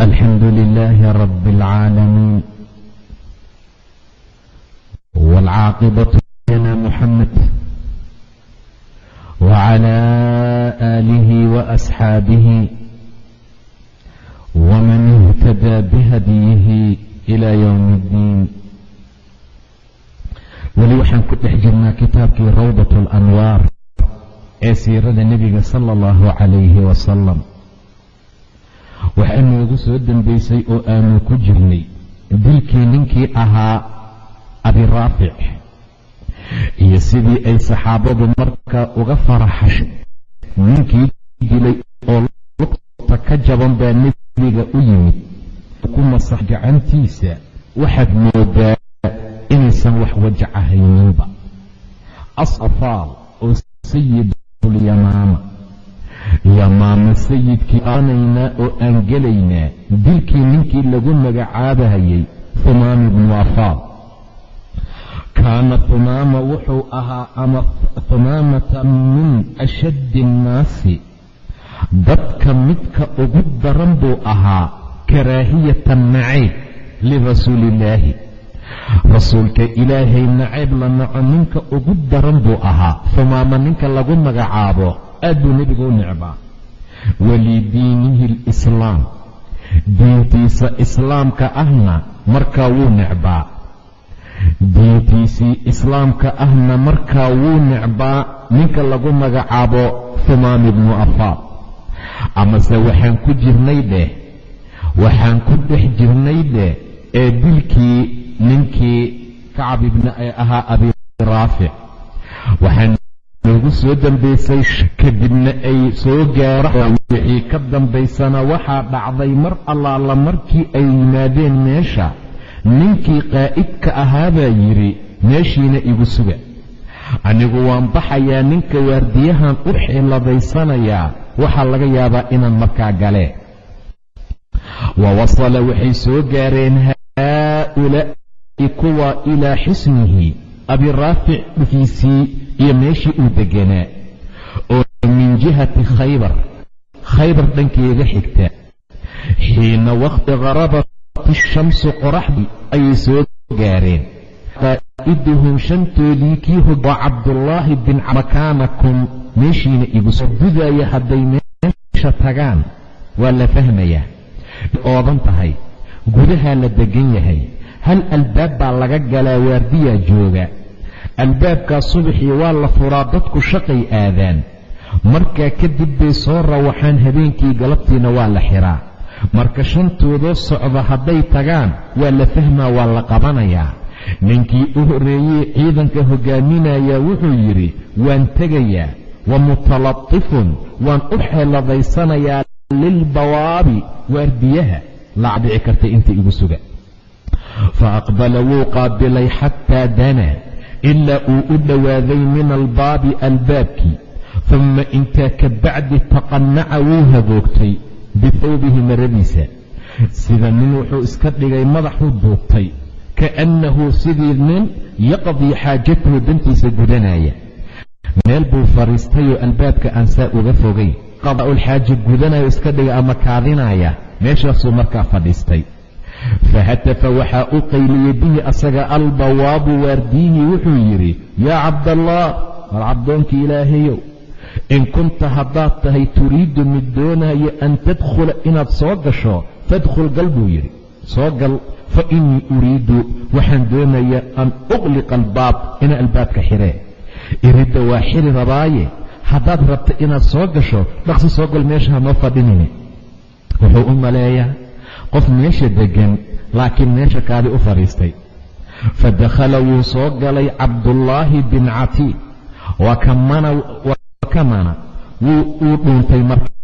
الحمد لله رب العالمين والعاقبة لنا محمد وعلى آله وأصحابه ومن اهتدى بهديه إلى يوم الدين weli waxaan ku dhex jirnaa kitaabkii rawdat alanwaar ee siirada nebiga sala allahu calayhi wasalam waxaa noogu soo dembaysay oo aanu ku jirnay dilkii ninkii ahaa abiraafic iyo sidii ay saxaabadu markaa uga faraxashay ninkii dilay oo lugta ka jaban baa nebiga u yimid ku masax gacantiisa waxaad moodaa inaysan wax wajacahayninba. Asafaal oo sayidulyamaama yamaama sayidkii aanaynaa oo aan gelaynaa dilkii ninkii lagu magacaabahayay humaama ibnu afaal kaana humaama wuxuu ahaa ama humaamata min ashaddi annaasi dadka midka ugu daran buu ahaa karaahiyatan nacayb lirasuuliillaahi rasuulka ilaahay nacayb la naco ninka ugu daran buu ahaa humaama ninka lagu magacaabo aad buu nebigu u necbaa. Walidiinihi alislaam diintiisa islaamka ahna markaa wuu necbaa. Diintiisii islaamka ahna markaa wuu necbaa ninka lagu magacaabo humaam ibnu afaal amase waxaan ku jirnay dheh waxaan ku dhex jirnay dheh ee dilkii ninkii kacab ibni ee ahaa abiraafic waxaan noogu soo dambaysay kadibna ay soo gaaraan wixii ka dambaysana waxaa dhacday mar allaala markii ay yimaadeen meesha. Ninkii qaa'idka ahaabaa yidhi meeshiina igu suga. Anigu waan baxayaa ninka waardiyahan u xiiladaysanayaa waxaa laga yaabaa inaan markaa galee wa wasala waxay soo gaareen haaulaa'i kuwa ilaa xisnihi abiraafic dhufiisii iyo meeshii uu deganaa oo min jihati khaybar khaybar dhankeeda xigta. Xiina wakhti kharabat ishamsu qoraxdii ayay soo gaareen. Qaa'iduhum shantoodii kii hog waa cabdullaahi bin makaanakum. Meeshiina igu soo gudaya hadday meesha tagaan waa la fahmayaa. Oodan tahay gudahaa la degan yahay hal albaab baa laga galaa waardiyaa jooga albaabkaa subaxii waa la furaa dadku shaqay aadaan. Markaa kadib bay soo rawaxaan habeenkii galabtiina waa la xiraa. Marka shantoodoo socda hadday tagaan waa la fahmaa waa la qabanayaa. Ninkii u horreeyey ciidanka hogaaminayaa wuxuu yidhi waan tegayaa wa mutalatifun waan u xeeladaysanayaa lilbawaabi waardiyaha laa dhici karta inta igu suga. Fa aqbala wuu qaabilay xataa danaa ilaa uu u dhowaaday min albaabi albaabkii humma intaa ka bacdi taqannaca wuu hagoogtay bihawbihi maradiisa sida nin wuxuu iska dhigay madaxuu duubtay kaannahu sidii nin yaqdii xaajatahu dantiisa gudanaya meel buu fadhiistayoo albaabka aan saa uga fogay qadaa'ulxaaja gudanayo iska dhiga ama kaadinaya meeshaasuu markaa fadhiistay fahatafa waxaa u qayliyey bihi asaga albawaabu waardiyihii wuxuu yidhi yaa cabdallaah war cabdoonkii ilaahayow in kunta haddaad tahay turiidu mid doonayo an tadkhula inaad soo gasho fadkhul gal buu yidhi soo gal fa innii uriidu waxaan doonayaa an uqliqa albaab inaa albaabka xiree iridda waa xiri rabaaye haddaad rabta inaad soo gasho dhaqsi soo gal meesha hanoo fadhinine wuxuu u maleeyaa qof meesha deggan laakiin meesha kaadi u fadhiistay fa dakhala wuu soo galay cabdullaahi bin catiid wa kamana wuu dhuuntay marka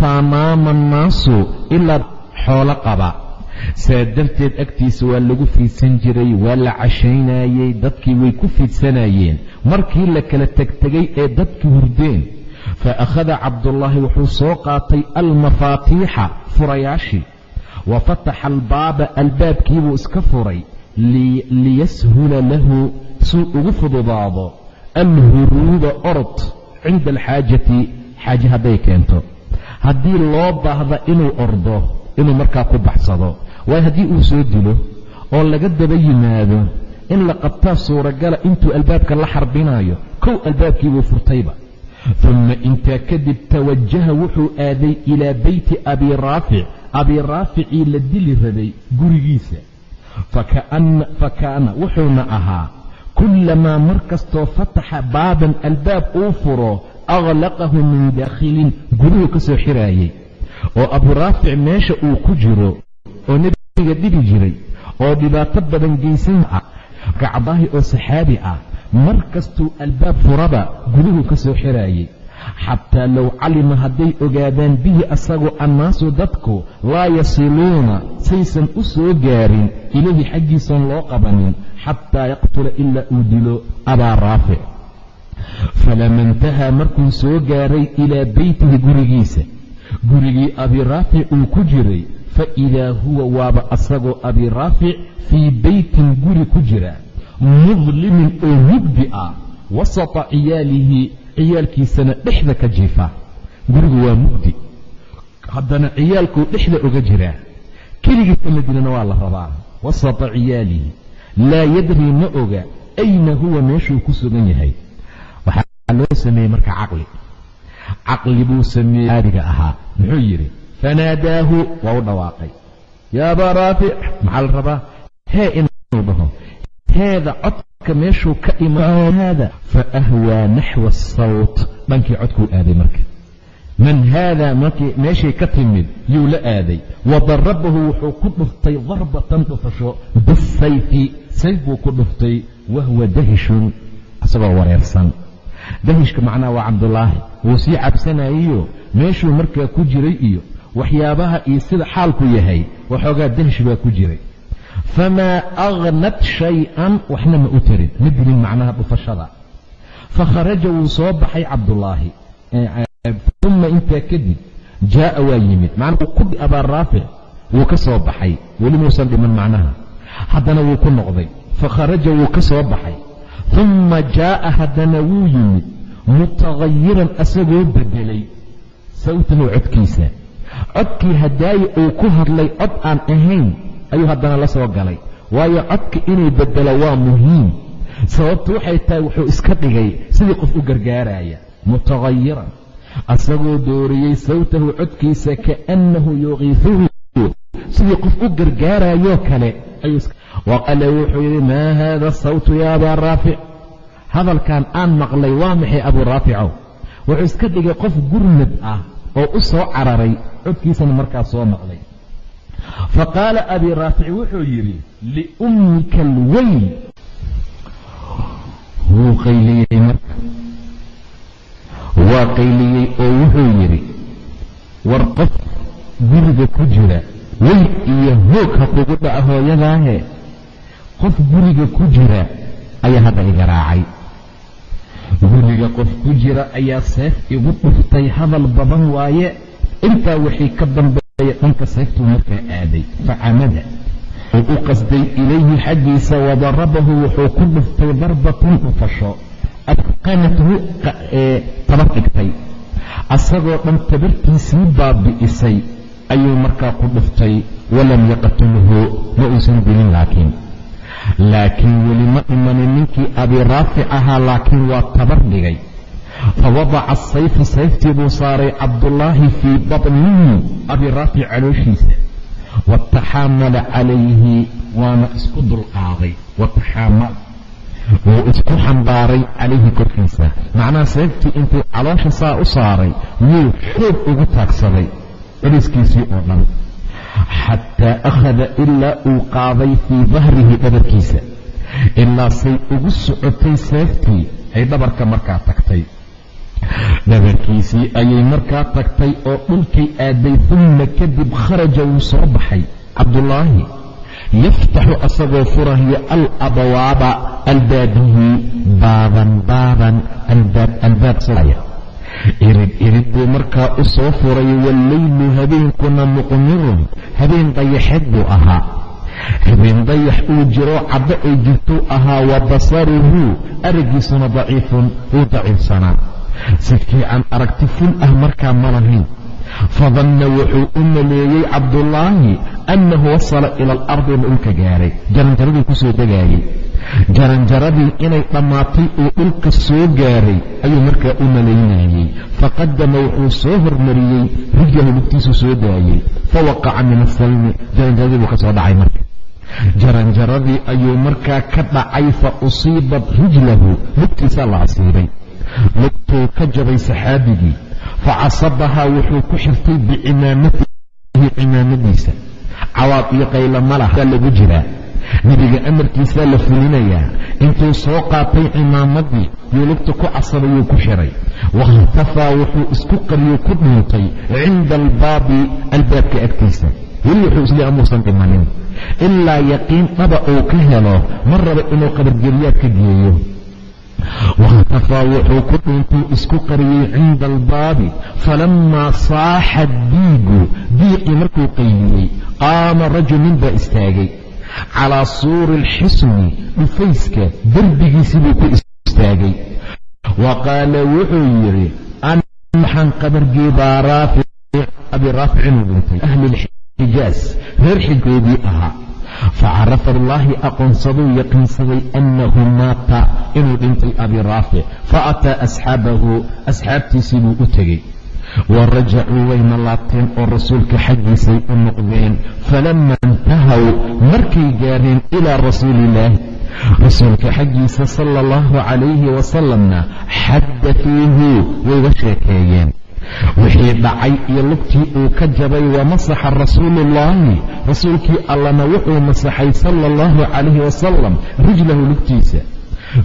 taamaama annaasu ilaa xoolo qaba. Saa darteed agtiisa waa lagu fiidsan jiray waa la cashaynayey dadkii way ku fiidsanayeen markii la kala tegtegay ee dadkii hurdeen fa akhada cabdullaahi wuxuu soo qaatay almafaatiixa furayaashii wa fataxa albaaba albaabkiibuu iska furay liyashula lahu suu ugu fududaado alhuruuba orod cinda alxaajati xaaje hadday keento. Haddii loo baahda inuu ordo inuu markaa ku baxsado waayo haddii uu soo dilo oo laga daba yimaado in la qabtaa suuragala intuu albaabka la xarbinayo kow albaabkiibuu furtayba uma intaa kadib tawajaha wuxuu aaday ilaa beyti abii raafic abii raaficii la dili rabay gurigiisa. Fa kaana wuxuuna ahaa kullamaa mar kastoo fataxa baaban albaab uu furo aqlaqahu min daakhilin guduhu ka soo xiraayey oo abuu raafic meesha uu ku jiro oo nebiga dhibi jiray oo dhibaato badan geysan ah gacdaahi oo saxaabi ah mar kastuu albaab furaba guduhu ka soo xiraayey. Xataa low calima hadday ogaadaan bihi asagoo annaasu dadku laa yasiluuna saysan u soo gaarin ilayhi xaggiisan loo qabanin xataa yaqtula ilaa uu dilo abaa raafic falama intahaa markuu soo gaaray ilaa beytihi gurigiisa. Gurigii abii raafic uu ku jiray fa idaa huwa waaba asagoo abii raafic fii beytin guri ku jira mudlimin oo mugdi ah wasata ciyaalihi ciyaalkiisana dhexda ka jiifa gurigu waa mugdi haddana ciyaalkuu dhexda uga jiraa keligiisa madinana waa la rabaa wasata ciyaalihi laa yadrii ma oga ayna huwa meeshuu ku sugan yahay waxaa loo sameeyey marka caqli caqli buu sameeyey caadiga ahaa muxuu yidhi fanaadaahu waa u dhawaaqay yaa abaa raafic maxaa la rabaa hee inuu dhaho heeda codka meeshuu ka imaada fa ahwaa naxwa asawt dhankii codkuu aaday marka man haada meeshay ka timid yuu la aaday wa darabahu wuxuu ku dhuftay darbatan dhufasho bisayfi sayf buu ku dhuftay wahuwa dahishun isagoo wareersan dahishka macnaha waa cabdulaahi wuu sii cabsanayiyo meeshuu markaa ku jiray iyo waxyaabaha iyo sida xaalku yahay waxoogaa dahish baa ku jiray famaa aghnat shay-an waxna ma u tarin ma dilin macnaha dhufashada fakharaja wuu soo baxay cabdulaahi uma intaa kadib jaa'a waa yimid macnaa wuu ku abaa raafic wuu ka soo baxay weli muusan dhiman macnaha haddana wuu ku noqday fakharaja wuu ka soo baxay uma jaa'a haddana yimid mutagayiran asagoo bedelay sawtahu codkiisa codkii hadaaye uu ku hadlay cod aan ahayn ayuu haddana la soo galay. Waayo codka inay bedelo waa muhiim. Sababtu waxay tahay wuxuu iska dhigay sidii qof u gargaaraya. Mutagayiran asagoo dooriyey sawtahu codkiisa kaannahu yuqiifuhu. Sidii qof u gargaarayoo kale wa qaala wuxuu yidhi maa haada sawtu ya abaa raafic hadalkan aan maqlay waa maxay abuu raaficow wuxuu iska dhigay qof gurmad ah oo u soo cararay. Codkiisana markaa soo maqlay fa qaala abii raafic wuxuu yidhi liummika alweyl wuu qayliyey marka. Waa qayliyey oo wuxuu yidhi war qof guriga ku jira weyl iyo hoog ha kugu dhaca hooyadaahe. Qof guriga ku jira ayaa hadda iga raacay. Guriga qof ku jira ayaa seef igu dhuftay hadal badan waaye. Intaa wixii ka dambeeya dhanka seeftuu markaa aaday facamada uu u qasday ilayhi xaggiisa wadarabahu wuxuu ku dhuftay darbatan dhufasho adqanathu tabar dhigtay. Asagoo dhan tabartiisii baabi'isay ayuu markaa ku dhuftay walam yaqtulhu ma uusan dilin laakiin. Laakiin weli ma imanin ninkii abii raafic ahaa laakiin waa tabar dhigay fawadaca asayfa sayftii buu saaray cabdullaahi fii batnihi abii raafic calooshiisa wataxaamala calayhi waana isku dulqaaday wataxaamal wuu isku xambaaray calayhi korkiisa macnaha sayftii intuu caloosha saa u saaray wuu xoog ugu taagsaday celiskiisii oo dhan xataa akhada ilaa uu qaaday fii dahrihi dhabarkiisa ilaa say ugu socotay seeftii ay dhabarka markaa tagtay dhabarkiisii ayay markaa tagtay oo dhulkay aaday uma kadib kharaja wuu soo baxay. Cabdullaahi yaftaxu asagoo furahiyo alabawaaba albaabihi baaban baaban albaab irid irid buu markaa u soo furay walleylu habeenkuna muqmirun habeen dayaxeed buu ahaa. Habeen dayax uu jiro caddo ay jirtuu ahaa wa basaruhu araggiisuna daciifun wuu daciifsanaa si fiican aragti ful ah markaa ma lahayn. Fadanna wuxuu u maleeyey cabdullaahi annahu wasala ila alardi in dhulka gaaray. Jaranjaradii ku soo degaayey jaranjaradii inay dhammaatay uu dhulka soo gaaray ayuu markaa u malaynayey faqadama wuxuu soo hormariyey rijlahu lugtiisu soo daayey. Fawaqaca min asalmi jaranjaradii buu ka soo dhacay marka. Jaranjaradii ayuu markaa ka dhacay fa usiibat rijlahu lugtiisaa la asiibay lugtuu ka jabay saxaabigii facasabahaa wuxuu ku xirtay bicimaamatihi cimaamadiisa cawaad iyo qaylo malah waa lagu jiraa. Nebiga amarkiisaa la fulinayaa intuu soo qaatay cimaamadii yuu lugta ku casabayuu ku xiray. Wakhtafaa wuxuu isku qariyuu ku dhuuntay cinda albaabi albaabka agtiisa. Weli wuxuu isle amuusan dhimanin ilaa yaqiin dhaba uu ka helo ma raba inuu qabargeliyaad ka geeyo wakhtafaa wuxuu ku dhuuntuu isku qariyey cinda albaabi falammaa saaxa diigu diiqii markuu qayliyey qaama rajulin baa istaagay. Calaa suuri alxisni dhufayska derbigiisii buu ku istaagay. Wa qaala wuxuu yidhi ana maxaan qabargeebaa raafic abi raafic inuu dhintay? Ahli lxijaas reer xijkoodii ahaa facarafa allaahi aqoonsaduu yaqiinsaday annahu maata inuu dhintay abi raafic faataa asxaabahu asxaabtiisii buu u tegey wa rajacuu wayna laabteen oo rasuulka xaggiisay u noqdeen falama intahaw markay gaareen ilaa rasuuli illaahi rasuulka xaggiisa sala allahu calayhi wasalamna xadatuuhu wayga sheekeeyeen wixii dhacay iyo lugtii uu ka jabay wa masaxa rasuuluullaahi rasuulkii allana wuxuu masaxay sala allahu calayhi wasalam rijlahu lugtiisa.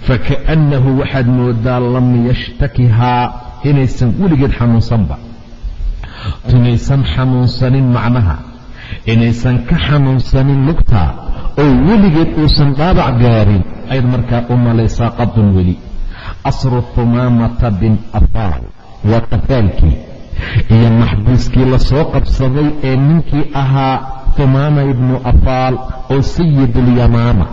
Fakaannahu waxaad moodaa lam yashtakihaa inaysan weligeed xanuunsanba. Inaysan xanuunsanin macnaha. Inaysan ka xanuunsanin lugta. Oo weligeed uusan dhaabac gaarin. Ayaad markaa u malaysaa qadun weli. Asru humaamata bin afaal waa qafaalkii iyo maxbuuskii la soo qabsaday ee ninkii ahaa humaama ibnu afaal oo sayidulyamaama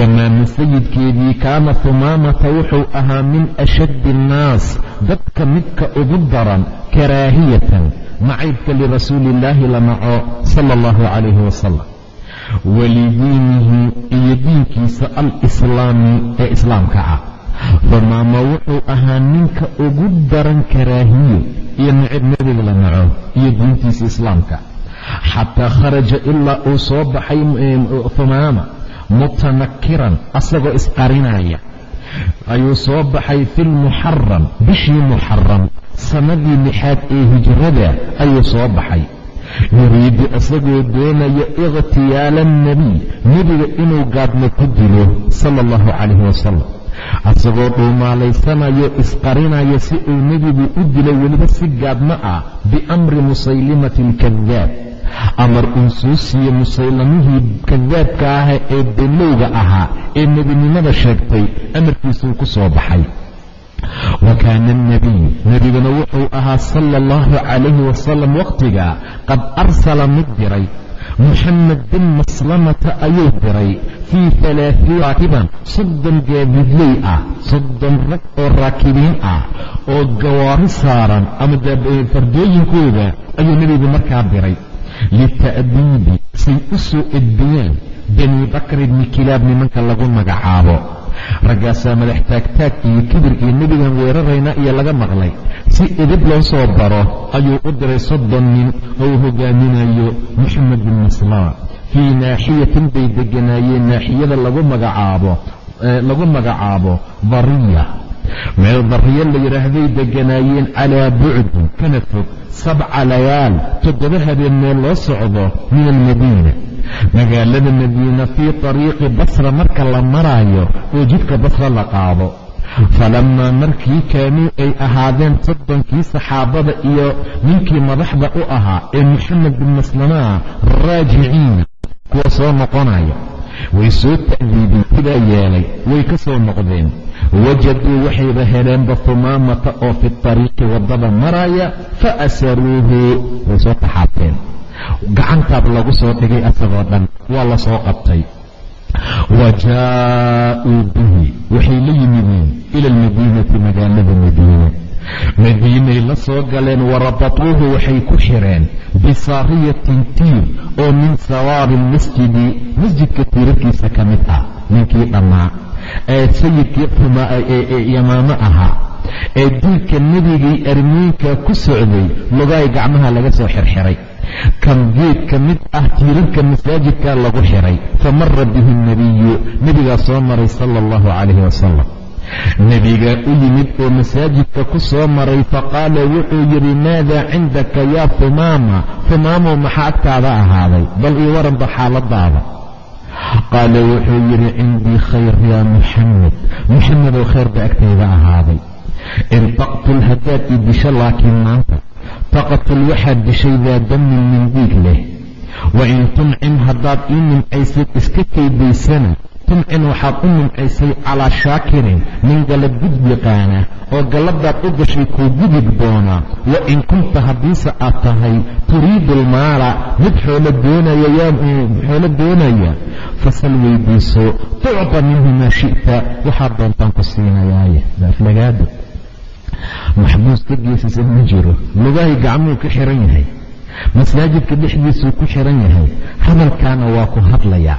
yamaama. Sayidkeedii kaana humaamata wuxuu ahaa min ashaddi annaas dadka midka ugu daran karaahiyatan nacaybka lirasuuli illaahi la naco sala allahu calayhi wasalam walidiinihi iyo diinkiisa alislaami ee islaamka ah humaama wuxuu ahaa ninka ugu daran karaahiyo iyo nacib nebiga la naco iyo diintiisa islaamka. Xataa kharaja ilaa uu soo baxay humaama mutanakiran asagoo isqarinaya. Ayuu soo baxay fi lmuxaram bishii muxaram sannadii lixaad ee hijrada ayuu soo baxay. Yuriidu isagoo doonaya ikhtiyaala alnebiy nebiga inuu gaadmo ku dilo sala allahu calayhi wasalam asagoo dhuumaalaysanayo isqarinayo si uu nebigu u dilo weliba si gaadmo ah biamri musaylimati alkadaab amar uu soo siiye musaylamihii kadaabka ah ee bellowga ahaa ee nebinimada sheegtay amarkiisuu ku soo baxay. Wa kaana alnebiyu nebiguna wuxuu ahaa sala allahu calayhi wasalam wakhtiga qad arsala mid diray muxamed bin maslamata ayuu diray. Fii alaaثiin raakiban soddon gaadiidley ah soddon rag oo raakibiin ah oo gawaari saaran ama fardooyinkooda ayuu nebigu markaa diray. Lita'diibi say u soo edbiyaan bani bakr ibni kilaab nimanka lagu magacaabo raggaasaa madax taagtaag iyo kibir iyo nebigan weerarayna iyo laga maqlay. Si edib loo soo baro ayuu u diray soddon nin oo uu hogaaminayo moxamed bin maslama fii naaxiyatin bay deganaayeen naaxiyada lagu magacaabo dariya meel dariyo la yidhaahday deganaayeen calaa bucdin kana fog sabca layaal toddoba habeen meel loo socdo min almadiina magaalada madiina fii طariiqi basra marka la maraayo oo jidka basra la qaado. Falammaa markii kaanuu ay ahaadeen soddonkii saxaabada iyo ninkii madaxda u ahaa ee moxamed bin maslamaa raajiciina kuwa soo noqonaya. Way soo ta'diibeen sidaa yeelay way ka soo noqdeen. Wajaduu waxayba heleenba humaamata oo fi tariiqi waddada maraya fa asaruuhu way soo taxaabteen gacantaaba lagu soo dhigay asagoo dhan. Waa la soo qabtay. Wa jaa'uu bihi. Waxay la yimideen ila almadiinati magaalada madiina. Madiinay la soo galeen warabatuuhu waxay ku xireen bisaariyatin tiir oo min sawaari lmasjidi masjidka tiirarkiisa ka mid ah ninkii dhammaa ee sayidkii yamaamo ahaa ee dilka nebigii armiinka ku socday lugaay gacmaha laga soo xirxiray kan geed ka mid ah tiirarka masaajidka lagu xiray famara bihi nebiyu nebigaa soo maray sala allahu calayhi wasalam nebigaa u yimid oo masaajidka ku soo maray faqaala wuxuu yidhi maadaa cindaka yaa humaama humaamow maxaa agtaada ahaaday? Bal ii waranba xaaladaada qaala wuxuu yidhi cindii khayr yaa muxamed muxamedow khayr ba agtayda ahaaday. Irtaqtul haddaad disho laakiin maanta taqtul waxaad dishay daa damin min diig leh wain tuncim haddaad ii nimcaysid iska kaydaysana tuncin waxaad u nimcaysay calaa shaakirin nin galab gudbiqaana oo galladaad u gashay kuu gudub doona wa in kunta haddiise aad tahay turiidu almaala mid xoolo doonaya fasal weydiiso tucda minhu maa shi'ta waxaad doontaan ku siinayaaye baaflagaado maxbuus ka geesisan ma jiro. Lugahay gacmuhu ka xiran yahay. Masaajidka dhexdiisuu ku xiran yahay. Hadalkaana waa ku hadlayaa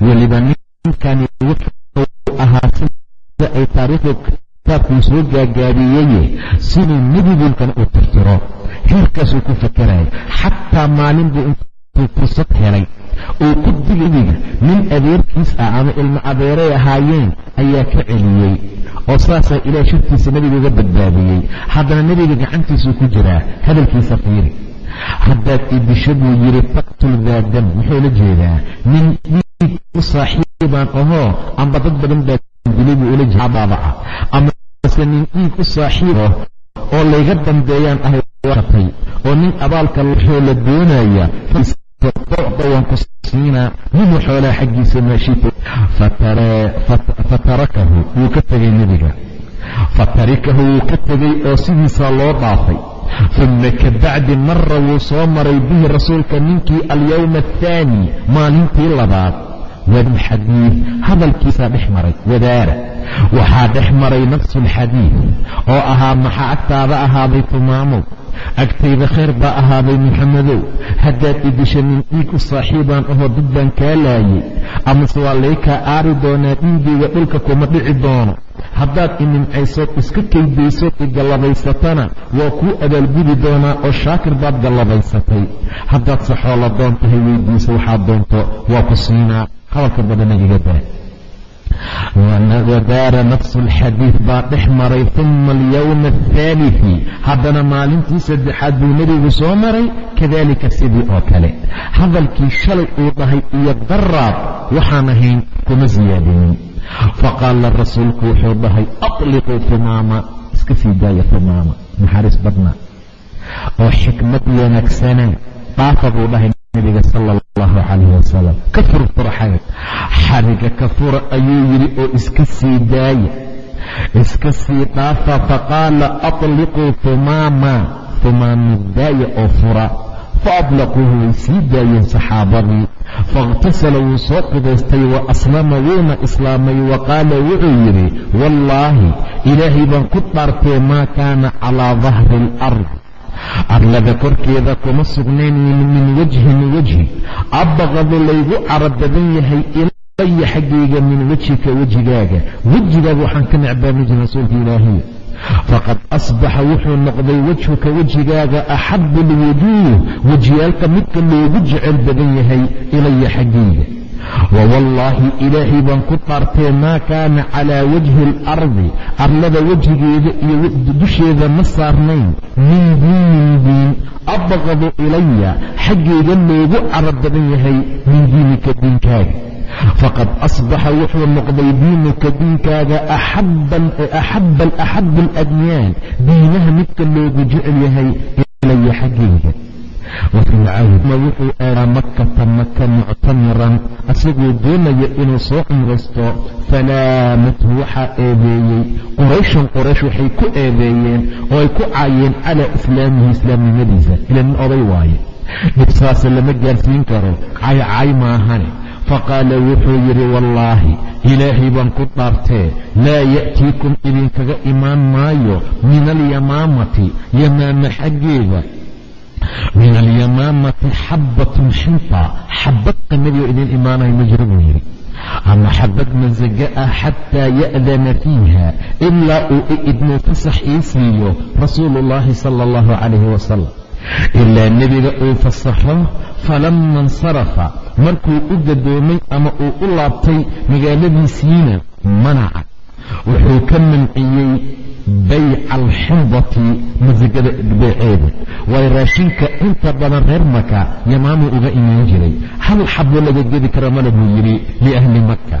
weliba ninkani wuxuu ahaa sida ay taariikhda kitaabkuu soo gaagaabiyeye siduu nebigulkan uu tirtiro. Heerkaasuu ku fakaraya xataa maalin buu intuu fursad helay uu ku digidiga nin adeerkiis ah ama ilmo adeeray ahaayeen ayaa ka celiyey oo saasaa ilaah shirkiisa nebiga uga badbaadiyey. Haddana nebiga gacantiisuu ku jiraa hadalkiisa fiiri. Haddaad idisho buu yidhi taqtul daadam muxuu la jeedaa nin dhiig u saaxiibaan ahoo amba dad badan baa dilay buu ula jeedaaba ah amase nin dhiig u saaxiibo oo layga dambeeyaan ahay watay oo nin abaalka wuxuu la doonaya docda waan ku siinaa minhu xoolaha xaggiisa maashita fatarakahu wuu ka tegay nebiga. Fatarikahu wuu ka tegay oo sidiisaa loo dhaafay. Uma kabacdi mara wuu soo maray bihi rasuulka ninkii alyowma athaani maalintii labaad. Wadalxadiid hadalkiisaa dhex maray wadaara. Waxaa dhex maray nafsu alxadiid oo ahaa maxaa agtaada ahaaday agtayda khayr baa ahaaday muxamedow haddaad idisha nin dhiig u saaxiibaan ahoo dad baan kaa laayay. Amase waa lay kaa aari doonaa dhiigayga dhulka kuma dhici doono haddaad inimcaysood iska kaydaysood i gallabaysatana waa kuu abaalgudi doonaa oo shaakir baad gallabaysatay. Haddaad se xoolo doon tahay weydiisa waxaad doonto waa ku siinaa. Hadalka badana iga daa wadaara nafsu alxadiid baa dhex maray uma alyowma athaalii haddana maalintii saddexaad buu nebigu soo maray kadalika sidii oo kale. Hadalkii shalay uu dhahay iyo daraad waxaan ahayn kuma siyaadinin faqaala rasuulku wuxuu dhahay atliquu tumaama iska sii daaya tumaama naxariis badna oo xikmad wanaagsana dhaafa buu ka fur furxaga xariga ka fura ayuu yidhi oo iska sii daaya iska sii dhaafa faqaala atliquu tumaama daaya oo fura. Faadlaquuhu way sii daayeen saxaabadii. Faاkhtasala wuu soo qubaystay wa aslama wuuna islaamay. Wa qaala wuxuu yidhi wallaahi ilaahay baan ku dhaartee maa kaana calaa dahri alard arlada korkeeda kuma sugnayn min wajhin wejhi abaqadu laygu carab badan yahay ilaya xaggayga min wejhika wejigaaga wejigaaga waxaan ka necbaami jir rasuulka ilaahay faqad asbaxa wuxuu noqday wejhuka wejigaaga axabu lwujuuh wejiyaalka midka loogu jecel badan yahay ilaya xaggayga wawallaahi ilaahay baan ku dhaartee maa kaana calaa wajhi alardi arlada wejigeeda iyo dusheeda ma saarnayn min diinin diin abqadu ilaya xaggayga loogu carab badan yahay min diinika diinkaaga faqad asbaxa wuxuu noqday diinuka diinkaaga axaba aladyaan diinaha midka loogu jecel yahay ilaya xaggayga wuxuu aadaa makata maka muctamiran asagoo doonaya inuu soo cumraysto falaamathu waxaa eedeeyey. Qurayshun quraysh waxay ku eedeeyeen oo ay ku caayeen calaa islaamihi islaamnimadiisa. Ila nin oday waaye. Dhibsaase lama gaarsiin karo. Caycay maahane. Faqaala wuxuu yidhi wallaahi ilaahay baan ku dhaartee laa ya'tiikum idinkaga imaan maayo min alyamaamati yamaama xaggeeda min alyamaamati xabbatun xinta xabad qamadioo idin imaanayo ma jiro buu yidhi. Ama xabad masaga ah xataa ya'dana fiiha ilaa uu i idmuu fasax ii siiyo rasuulu ullaahi sala allahu calayhi wasalam ilaa nebiga uu fasaxo falama insarafa. Markuu u gadoomay ama uu u laabtay magaaladiisiina manaca. Wuxuu ka manciyey bayca alxindati masagada beeceeda waayo raashinka inta badan reer maka yamaamuu uga imaan jiray. Hal xabo laga gedi kara male buu yidhi liahli maka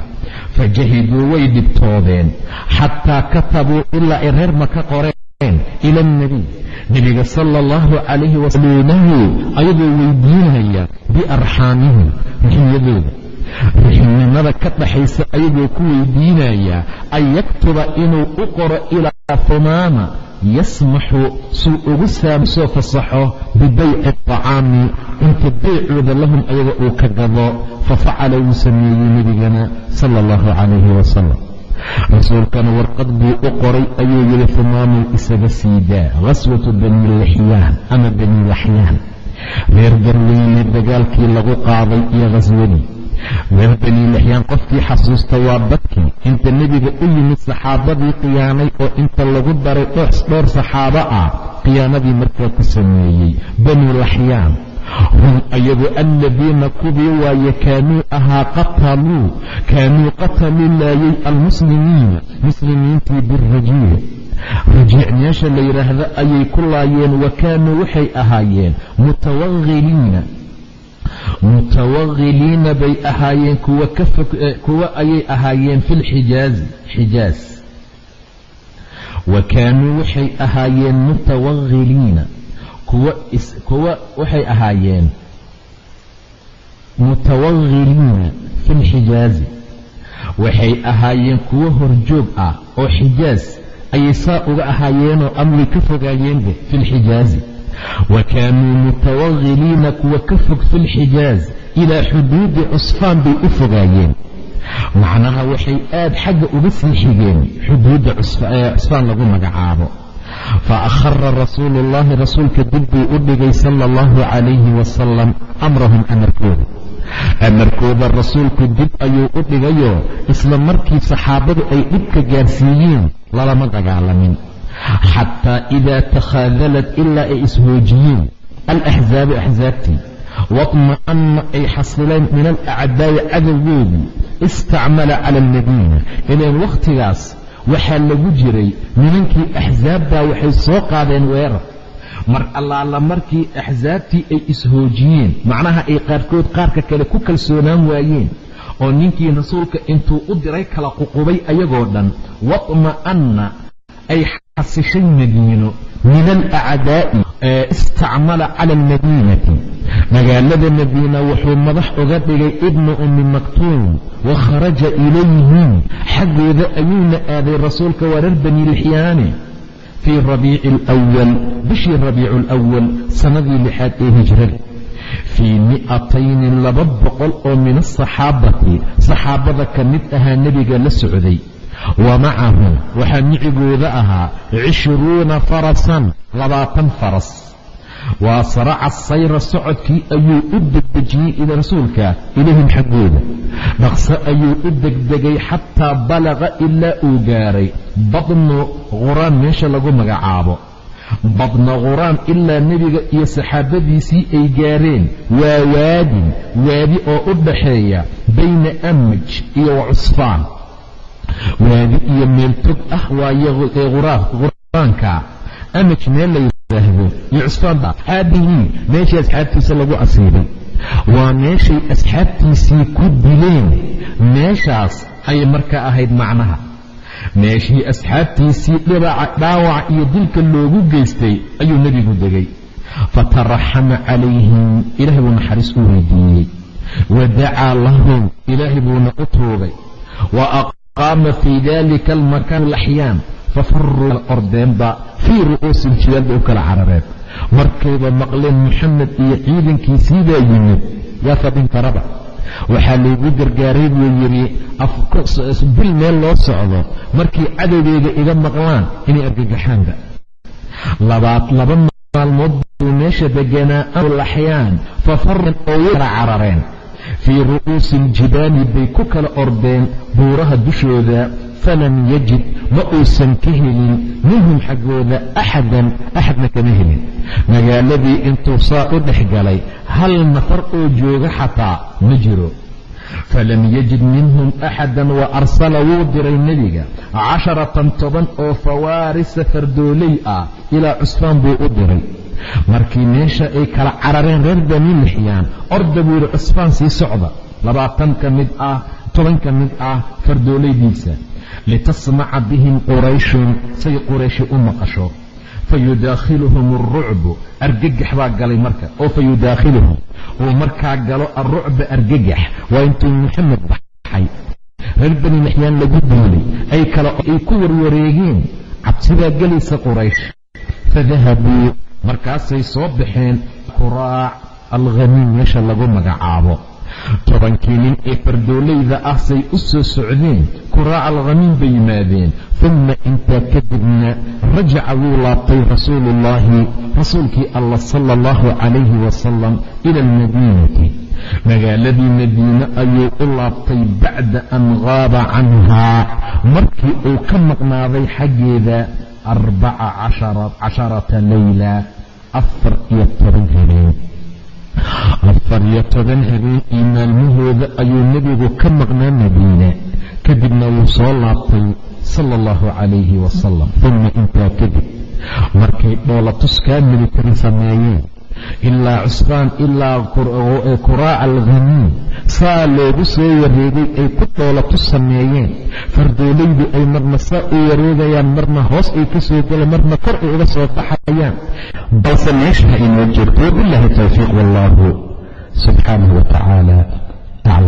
fajahiduu way dhibtoodeen xataa katabuu ilaa ay reer maka qoreen ila alnebiy nebiga sala allahu calayhi wasaluunahu ayagoo weydiinaya biarxaamihim riximyadooda riximnimada ka dhaxaysa ayagoo ku weydiinaya an yaktuba inuu u qoro ilaa humaama yasmaxu suu ugu soo fasaxo bibayci aطacaami inta baycooda lahum ayaga uu ka gado fafacala wuu sameeyey nebigana sala allahu calayhi wasalam rasuulkana warqad buu u qoray ayuu yidhi humaamuu isaga siidaa khaswatu bani lixyaan ama bani laxyaan. Reer garweyne dagaalkii lagu qaaday iyo khaswadii reer bani lixyaan qofkii xasuusta waa dadkii. Inta nebiga u yimid saxaabadii khiyaanay oo inta lagu daray dhowr saxaabo ah khiyaanadii markaa ku sameeyey. Bani laxyaan hum ayagu aladiina kuwii waaye kaanuu ahaa qataluu kaanuu qataluu laayay almuslimiina muslimiintii birajiic rajiic meesha la yidhaahdo ayay ku laayeen wa kaanuu waxay ahaayeen mutawaqiliina mutawaqiliina bay ahaayeen kuwa ayay ahaayeen fi lxijaazi xijaaz wa kaanuu waxay ahaayeen mutawaqiliina kuwa kuwa waxay ahaayeen mutawaqiliina fi lxijaazi waxay ahaayeen kuwo horjoog ah oo xijaaz ayay saa uga ahaayeenoo amway ka fogaayeenbe fi lxijaazi wa kaanuu mutawaqiliina kuwa ka fog fi lxijaaz ilaa xuduudi cusfaan bay u fogaayeen macnaha waxay aad xagga uga sii xigeen xuduudda cusfaan lagu magacaabo fa akhara rasuulu ullaahi rasuulka dib buu u dhigay sala allahu calayhi wasalam amrahum amarkooda amarkooda rasuulku dib ayuu u dhigayoo isla markii saxaabadu ay dhibka gaarsiiyeen lalama dagaalamin xataa idaa takhaadalat ilaa ay ishoojiyeen alaxzaabu axsaabtii waطma'anna ay xasileen min alacdaa'i cadowgoodii istacmala cala almadiina ilaan wakhtigaas waxaa lagu jiray nimankii axsaabbaa waxay soo qaadeen weerar mar allaala markii axsaabtii ay ishoojiyeen macnaha ay qaarkood qaarka kale ku kalsoonaan waayeen oo ninkii rasuulka intuu u diray kala ququbay ayagoo dhan waطma'anna ay xasishay madiino min alacdaa'i istacmala cala almadiinati. Magaalada madiina wuxuu madax uga dhigay ibna ummi maktuum wa kharaja ilayhim xaggooda ayuuna aaday rasuulka waa reer bani lixyaane fii rabiici alwal bishii rabiicu alawal sannadii lixaad ee hijrada fii mi'atayni laba boqol oo min asaxaabati saxaabada ka mid ahaa nebiga la socday wa macahu waxaa micigooda ahaa cishruuna farasan labaatan faras. Waa saraca sayra socodkii ayuu u degdejiyey rasuulka ilayhim xaggooda. Dhaqso ayuu u degdegay xataa balaqa ilaa uu gaaray. Badnu khuraan meesha lagu magacaabo. Badna khuraan ilaa nebiga iyo saxaabadiisii ay gaareen. Waa waadin waadi oo u dhaxeeya bayna amaj iyo wa cusfaan waadi iyo meel tog ah waaye khuraanka amaj meel la yidhaahdo iyo cusfaanba xaabihii meeshii asxaabtiisa lagu asiibay waa meeshay asxaabtiisii ku dileen meeshaas ayay markaa ahayd macnaha. Meeshii asxaabtiisii dhibaca dhaawaca iyo dilka loogu geystay ayuu nebigu degay. Fataraxama calayhim ilaahay buu naxariis u weydiiyey. Wa dacaa lahum ilaahay buuna u tuugay wa aqaama fii dalika almakaan laxyaan fafaruu ordeenba fii ru'uusin jidaal bay u kala carareen markayba maqleen moxamed iyo ciidankiisiibaa yimid yaa fadhin karaba waxaa laygu gargaaray buu yidhi bil meel loo socdo markay cadowgeyga iga maqlaan inay argagaxaanba. Labaad laba maalmood buu meesha deganaa alaxyaan fafaran oo way kala fii ru'uusi iljibaali bay ku kala ordeen buuraha dushooda falam yajid ma uusan ka helin minhum xaggooda axadan axadna kama helin. Magaaladii intuu saa u dhex galay hal nafar oo jooga xataa ma jiro. Falam yajid minhum axadan wa arsala wuu diray nebiga casharatan toban oo fawaarisa fardooley ah ilaa cusfaan buu u diray markii meesha ay kala carareen reer bani lixyaan orda buu yidhi cusfaan sii socda labaatan ka mid ah toban ka mid ah fardoolaydiisa. Litasmaca bihim qurayshun say qurayshi u maqasho. Fayudaakhiluhum alrucbu argagax baa galay marka. Oo fayudaakhiluhum uu markaa galo alrucba argagax. Waa intuu moxamed baxay. Reer bani lixyaan lagu duulay ay kale ay ku warwareegeen. Cabsibaa gelaysa quraysh. Fadahabuu markaasay soo baxeen kuraac alkhamiim meesha lagu magacaabo. Tobankii nin ee fardoolayda ah say u soo socdeen kuraac alkhamiim bay yimaadeen. Uma intaa kadibna rajaca wuu laabtay rasuuluullaahi rasuulkii allah sala allahu calayhi wasalam ila almadiinati. Magaaladii madiine ayuu u laabtay bacda an qaaba canhaa. Markii uu ka maqnaaday xaggeeda arbaca casharata leyla afar iyo toban habeen afar iyo toban habeen iyo maalmahooda ayuu nebigu ka maqnaa madiine kadibna wuu soo laabtay sala allahu calayhi wasalam uma intaa kadib markay dhoolatuskaa militari sameeyeen ilaa cusbaan ilaa kuraaca alkhamiim saa loogu soo wareegay ay ku dhoolatu sameeyeen. Fardoolaydu ay marna saa u wareegayaan marna hoos ay ka soo galaan marna kor ay uga soo baxayaan. Balse meesha inoo jirto wabilaahi towfiiq wallaahu subxaanahu wa tacaala